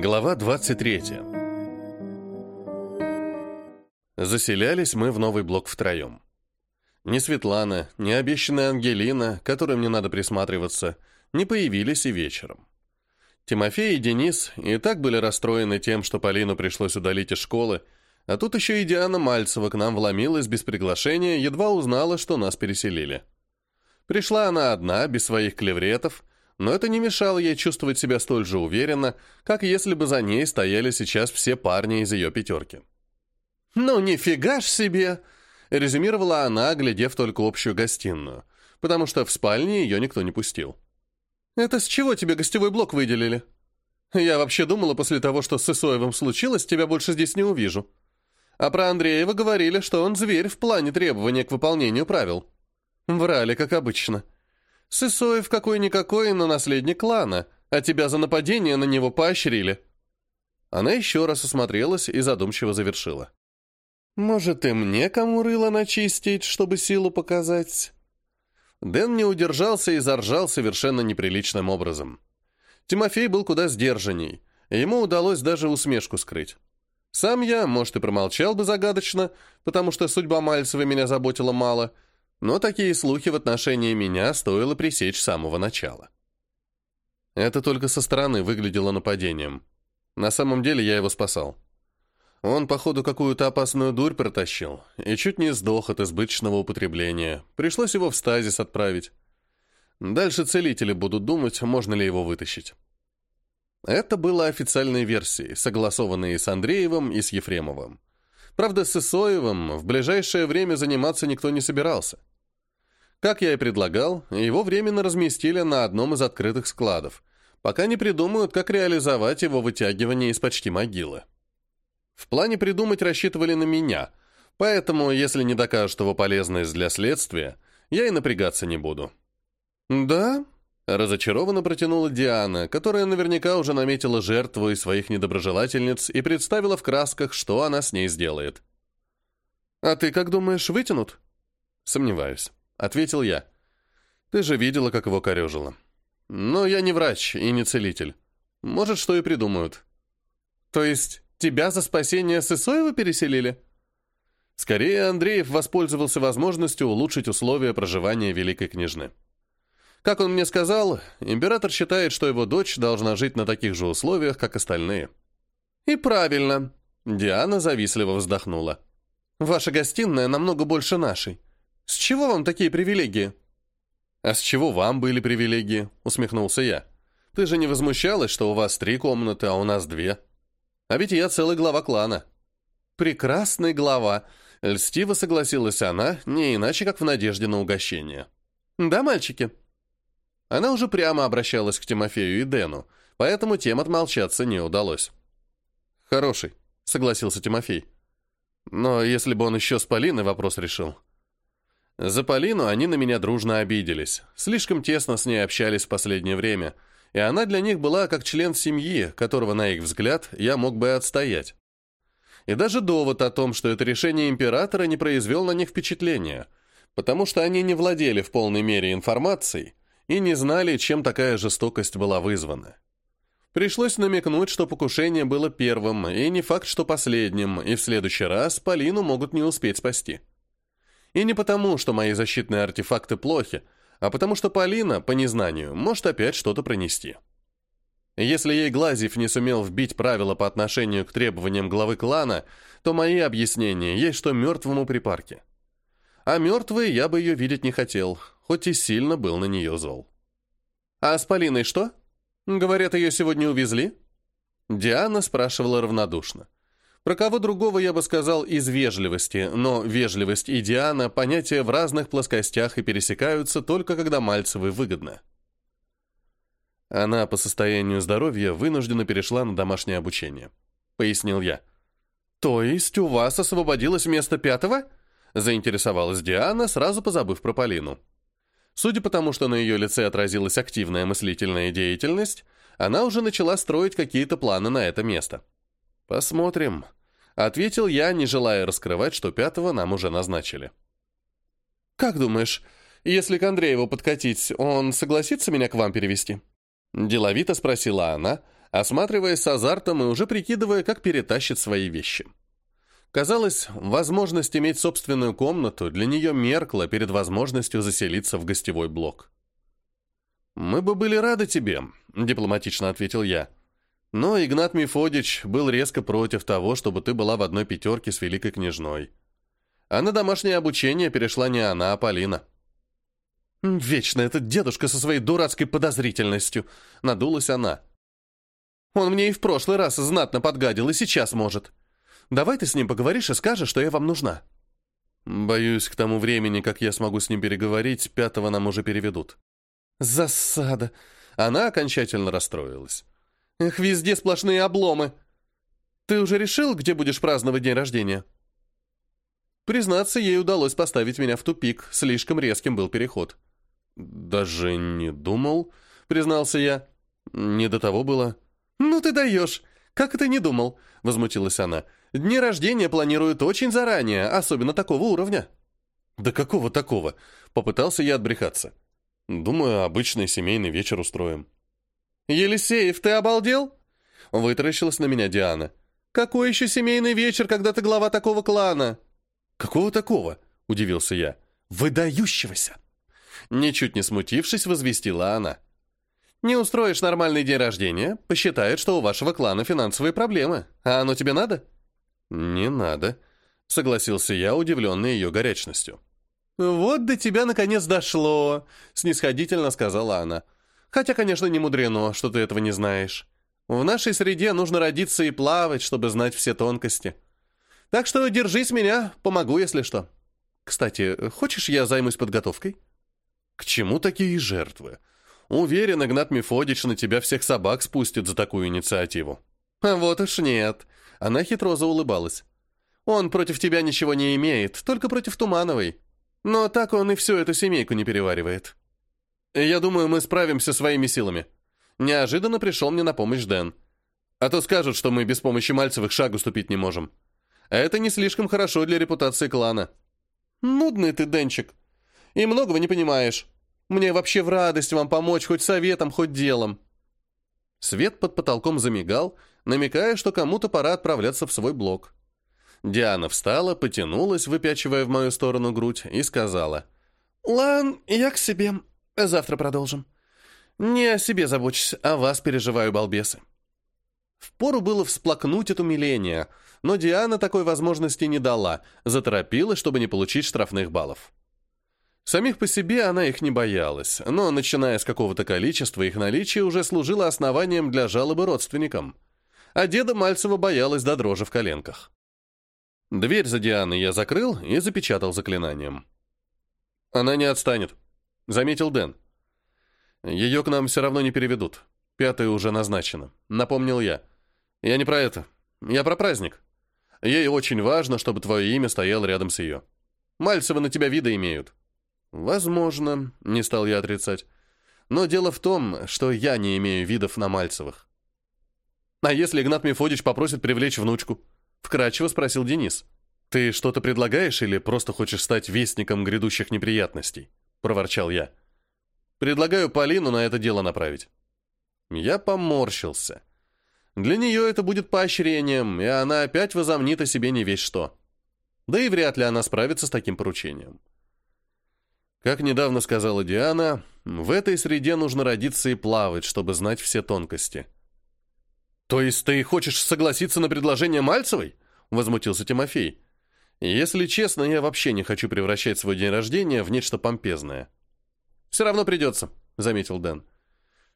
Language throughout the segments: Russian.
Глава 23. Заселялись мы в новый блок втроем. Ни Светлана, ни обещанная Ангелина, которой мне надо присматриваться, не появились и вечером. Тимофей и Денис и так были расстроены тем, что Полину пришлось удалить из школы, а тут еще и Диана Мальцева к нам вломилась без приглашения, едва узнала, что нас переселили. Пришла она одна, без своих клевретов, но это не мешало ей чувствовать себя столь же уверенно, как если бы за ней стояли сейчас все парни из ее пятерки. «Ну нифига ж себе!» — резюмировала она, глядев только общую гостиную, потому что в спальне ее никто не пустил. «Это с чего тебе гостевой блок выделили? Я вообще думала, после того, что с Исоевым случилось, тебя больше здесь не увижу. А про Андреева говорили, что он зверь в плане требования к выполнению правил. Врали, как обычно». Сысоев какой-никакой, но наследник клана, а тебя за нападение на него поощрили». Она еще раз осмотрелась и задумчиво завершила. «Может, и мне кому рыло начистить, чтобы силу показать?» Дэн не удержался и заржал совершенно неприличным образом. Тимофей был куда сдержанней, ему удалось даже усмешку скрыть. Сам я, может, и промолчал бы загадочно, потому что судьба Мальцева меня заботила мало — но такие слухи в отношении меня стоило пресечь с самого начала. Это только со стороны выглядело нападением. На самом деле я его спасал. Он, походу, какую-то опасную дурь протащил и чуть не сдох от избыточного употребления. Пришлось его в стазис отправить. Дальше целители будут думать, можно ли его вытащить. Это было официальной версией, согласованной с Андреевым и с Ефремовым. Правда, с Исоевым в ближайшее время заниматься никто не собирался. Как я и предлагал, его временно разместили на одном из открытых складов, пока не придумают, как реализовать его вытягивание из почти могилы. В плане придумать рассчитывали на меня, поэтому, если не докажут его полезность для следствия, я и напрягаться не буду. «Да?» – разочарованно протянула Диана, которая наверняка уже наметила жертву из своих недоброжелательниц и представила в красках, что она с ней сделает. «А ты как думаешь, вытянут?» «Сомневаюсь». Ответил я. Ты же видела, как его корежило. Но я не врач и не целитель. Может, что и придумают. То есть тебя за спасение Сысоева переселили? Скорее, Андреев воспользовался возможностью улучшить условия проживания великой княжны. Как он мне сказал, император считает, что его дочь должна жить на таких же условиях, как остальные. И правильно. Диана завистливо вздохнула. Ваша гостиная намного больше нашей. С чего вам такие привилегии?» «А с чего вам были привилегии?» — усмехнулся я. «Ты же не возмущалась, что у вас три комнаты, а у нас две? А ведь я целый глава клана». «Прекрасный глава», — льстиво согласилась она, не иначе, как в надежде на угощение. «Да, мальчики?» Она уже прямо обращалась к Тимофею и Дэну, поэтому тем отмолчаться не удалось. «Хороший», — согласился Тимофей. «Но если бы он еще с Полиной вопрос решил...» За Полину они на меня дружно обиделись. Слишком тесно с ней общались в последнее время, и она для них была как член семьи, которого, на их взгляд, я мог бы отстоять. И даже довод о том, что это решение императора не произвел на них впечатления, потому что они не владели в полной мере информацией и не знали, чем такая жестокость была вызвана. Пришлось намекнуть, что покушение было первым, и не факт, что последним, и в следующий раз Полину могут не успеть спасти. И не потому, что мои защитные артефакты плохи, а потому что Полина, по незнанию, может опять что-то пронести. Если ей Глазьев не сумел вбить правила по отношению к требованиям главы клана, то мои объяснения есть что мертвому припарке. А мертвой я бы ее видеть не хотел, хоть и сильно был на нее зол. «А с Полиной что? Говорят, ее сегодня увезли?» Диана спрашивала равнодушно. Про кого другого я бы сказал из вежливости, но вежливость и Диана – понятия в разных плоскостях и пересекаются только когда Мальцевой выгодно. Она по состоянию здоровья вынуждена перешла на домашнее обучение, пояснил я. То есть у вас освободилось место пятого? Заинтересовалась Диана, сразу позабыв про Полину. Судя по тому, что на ее лице отразилась активная мыслительная деятельность, она уже начала строить какие-то планы на это место. «Посмотрим», Ответил я, не желая раскрывать, что пятого нам уже назначили. «Как думаешь, если к Андрееву подкатить, он согласится меня к вам перевести?» Деловито спросила она, осматриваясь с азартом и уже прикидывая, как перетащит свои вещи. Казалось, возможность иметь собственную комнату для нее меркла перед возможностью заселиться в гостевой блок. «Мы бы были рады тебе», — дипломатично ответил я. «Но Игнат Мефодич был резко против того, чтобы ты была в одной пятерке с великой княжной. А на домашнее обучение перешла не она, а Полина». «Вечно этот дедушка со своей дурацкой подозрительностью», — надулась она. «Он мне и в прошлый раз знатно подгадил, и сейчас может. Давай ты с ним поговоришь и скажешь, что я вам нужна». «Боюсь, к тому времени, как я смогу с ним переговорить, пятого нам уже переведут». Засада. Она окончательно расстроилась. Эх, везде сплошные обломы. Ты уже решил, где будешь праздновать день рождения? Признаться, ей удалось поставить меня в тупик. Слишком резким был переход. Даже не думал, признался я. Не до того было. Ну ты даешь. Как это не думал? Возмутилась она. Дни рождения планируют очень заранее, особенно такого уровня. Да какого такого? Попытался я отбрехаться. Думаю, обычный семейный вечер устроим. «Елисеев, ты обалдел?» Вытаращилась на меня Диана. «Какой еще семейный вечер, когда ты глава такого клана?» «Какого такого?» — удивился я. «Выдающегося!» Ничуть не смутившись, возвестила она. «Не устроишь нормальный день рождения, посчитают, что у вашего клана финансовые проблемы. А оно тебе надо?» «Не надо», — согласился я, удивленный ее горячностью. «Вот до тебя наконец дошло», — снисходительно сказала она. «Хотя, конечно, не мудрено, что ты этого не знаешь. В нашей среде нужно родиться и плавать, чтобы знать все тонкости. Так что держись меня, помогу, если что. Кстати, хочешь, я займусь подготовкой?» «К чему такие жертвы? Уверен, Игнат Мефодич на тебя всех собак спустит за такую инициативу». «А вот уж нет», — она хитро заулыбалась. «Он против тебя ничего не имеет, только против Тумановой». Но так он и всю эту семейку не переваривает. Я думаю, мы справимся своими силами. Неожиданно пришел мне на помощь Дэн. А то скажут, что мы без помощи Мальцевых шагу ступить не можем. Это не слишком хорошо для репутации клана. Нудный ты, Денчик. И многого не понимаешь. Мне вообще в радость вам помочь, хоть советом, хоть делом. Свет под потолком замигал, намекая, что кому-то пора отправляться в свой блок. Диана встала, потянулась, выпячивая в мою сторону грудь, и сказала. «Лан, я к себе. Завтра продолжим. Не о себе забочусь, о вас переживаю, балбесы». Впору было всплакнуть от умиления, но Диана такой возможности не дала, заторопилась, чтобы не получить штрафных баллов. Самих по себе она их не боялась, но, начиная с какого-то количества, их наличие уже служило основанием для жалобы родственникам. А деда Мальцева боялась до дрожи в коленках. Дверь за Дианой я закрыл и запечатал заклинанием. «Она не отстанет», — заметил Дэн. «Ее к нам все равно не переведут. Пятое уже назначено», — напомнил я. «Я не про это. Я про праздник. Ей очень важно, чтобы твое имя стояло рядом с ее. Мальцевы на тебя вида имеют». «Возможно», — не стал я отрицать. «Но дело в том, что я не имею видов на Мальцевых». «А если Игнат Мефодич попросит привлечь внучку?» Вкратчиво спросил Денис. «Ты что-то предлагаешь или просто хочешь стать вестником грядущих неприятностей?» Проворчал я. «Предлагаю Полину на это дело направить». Я поморщился. Для нее это будет поощрением, и она опять возомнит о себе не весь что. Да и вряд ли она справится с таким поручением. Как недавно сказала Диана, в этой среде нужно родиться и плавать, чтобы знать все тонкости. «То есть ты хочешь согласиться на предложение Мальцевой?» — возмутился Тимофей. «Если честно, я вообще не хочу превращать свой день рождения в нечто помпезное». «Все равно придется», — заметил Дэн.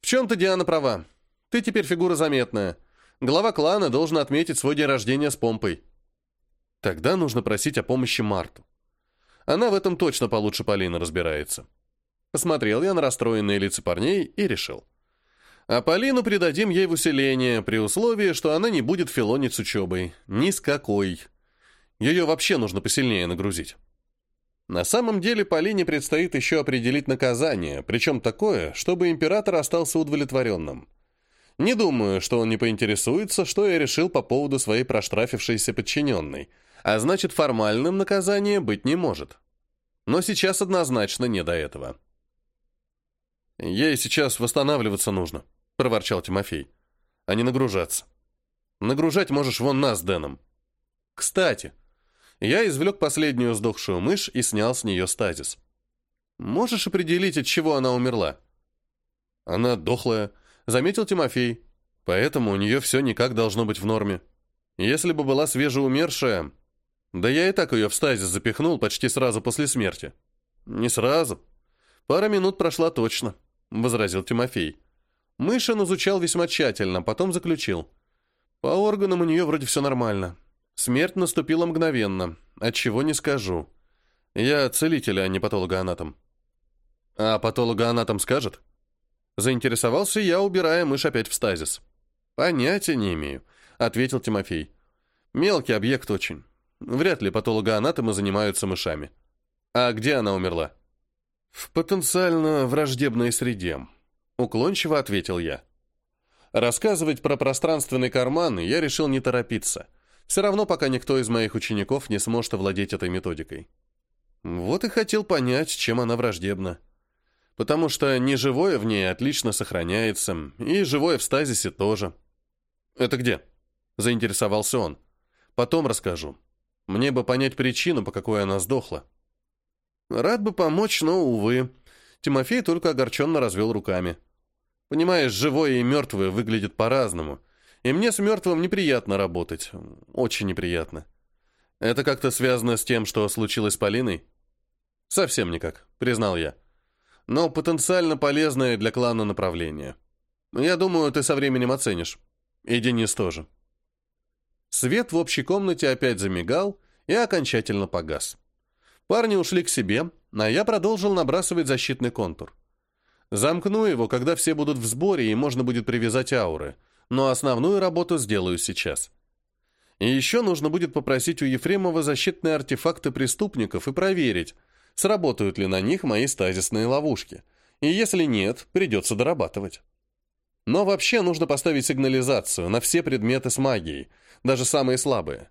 «В чем-то Диана права. Ты теперь фигура заметная. Глава клана должен отметить свой день рождения с помпой». Тогда нужно просить о помощи Марту. Она в этом точно получше Полины разбирается. Посмотрел я на расстроенные лица парней и решил. А Полину придадим ей в усиление, при условии, что она не будет филонить с учебой. Ни с какой. Ее вообще нужно посильнее нагрузить. На самом деле Полине предстоит еще определить наказание, причем такое, чтобы император остался удовлетворенным. Не думаю, что он не поинтересуется, что я решил по поводу своей проштрафившейся подчиненной, а значит формальным наказание быть не может. Но сейчас однозначно не до этого. Ей сейчас восстанавливаться нужно, проворчал Тимофей. а не нагружаться. Нагружать можешь вон нас Дэном. Кстати, я извлек последнюю сдохшую мышь и снял с нее стазис. Можешь определить, от чего она умерла? Она дохлая, заметил Тимофей, поэтому у нее все никак должно быть в норме. Если бы была свежеумершая... Да я и так ее в стазис запихнул почти сразу после смерти. Не сразу. Пара минут прошла точно, возразил Тимофей. Мышин изучал весьма тщательно, потом заключил. По органам у нее вроде все нормально. Смерть наступила мгновенно, от чего не скажу. Я целитель, а не патологоанатом. А патологоанатом скажет? Заинтересовался я, убирая мышь опять в стазис. Понятия не имею, ответил Тимофей. Мелкий объект очень. Вряд ли патологоанатомы занимаются мышами. А где она умерла? В потенциально враждебной среде. Уклончиво ответил я. Рассказывать про пространственный карман я решил не торопиться. Все равно пока никто из моих учеников не сможет овладеть этой методикой. Вот и хотел понять, чем она враждебна. Потому что неживое в ней отлично сохраняется, и живое в стазисе тоже. «Это где?» – заинтересовался он. «Потом расскажу. Мне бы понять причину, по какой она сдохла». Рад бы помочь, но, увы. Тимофей только огорченно развел руками. Понимаешь, живое и мертвое выглядят по-разному. И мне с мертвым неприятно работать. Очень неприятно. Это как-то связано с тем, что случилось с Полиной? Совсем никак, признал я. Но потенциально полезное для клана направление. Я думаю, ты со временем оценишь. И Денис тоже. Свет в общей комнате опять замигал и окончательно погас. Парни ушли к себе, а я продолжил набрасывать защитный контур. Замкну его, когда все будут в сборе, и можно будет привязать ауры. Но основную работу сделаю сейчас. И еще нужно будет попросить у Ефремова защитные артефакты преступников и проверить, сработают ли на них мои стазисные ловушки. И если нет, придется дорабатывать. Но вообще нужно поставить сигнализацию на все предметы с магией, даже самые слабые.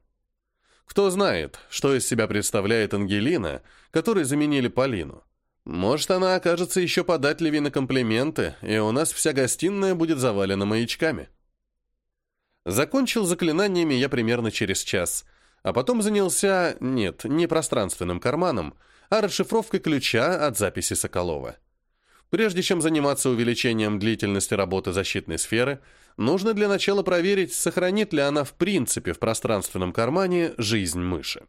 Кто знает, что из себя представляет Ангелина, которой заменили Полину. Может, она окажется еще податливее на комплименты, и у нас вся гостиная будет завалена маячками. Закончил заклинаниями я примерно через час, а потом занялся, нет, не пространственным карманом, а расшифровкой ключа от записи Соколова. Прежде чем заниматься увеличением длительности работы защитной сферы, нужно для начала проверить, сохранит ли она в принципе в пространственном кармане жизнь мыши.